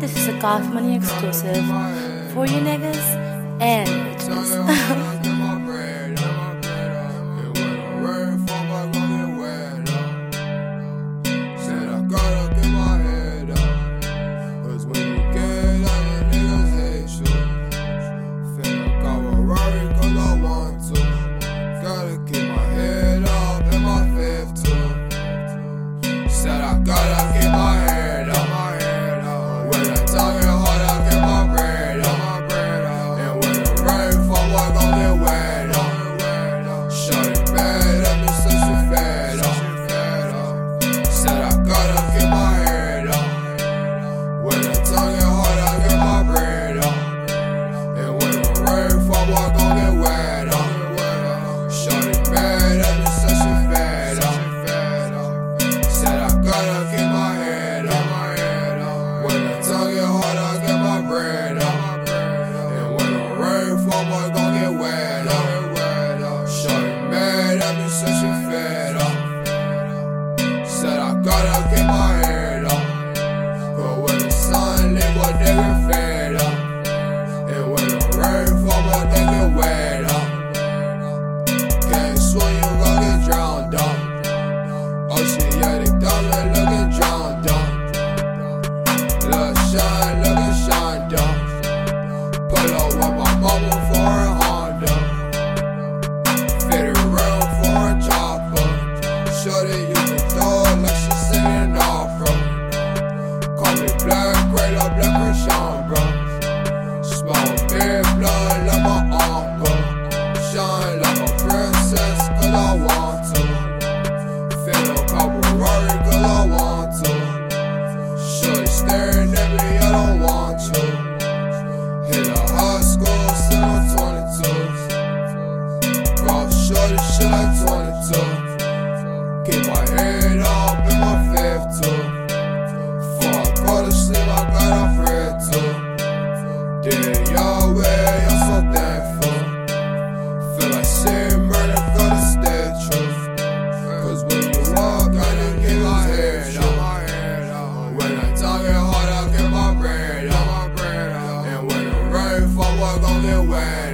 this is a Golf Money exclusive for you niggas and bitches. boy gon' get wet up. Shorty mad so she fed up. Said I gotta get shine like a princess, girl, I want to. Feel no Cabrari, girl, I want to. Show you staring at me, I don't want you. Hit a high school, still on 22. Got shorty, shit like 22. Keep my head up in my fifth. Fuck all the sleep, I got, I'm afraid to. Did y'all way word.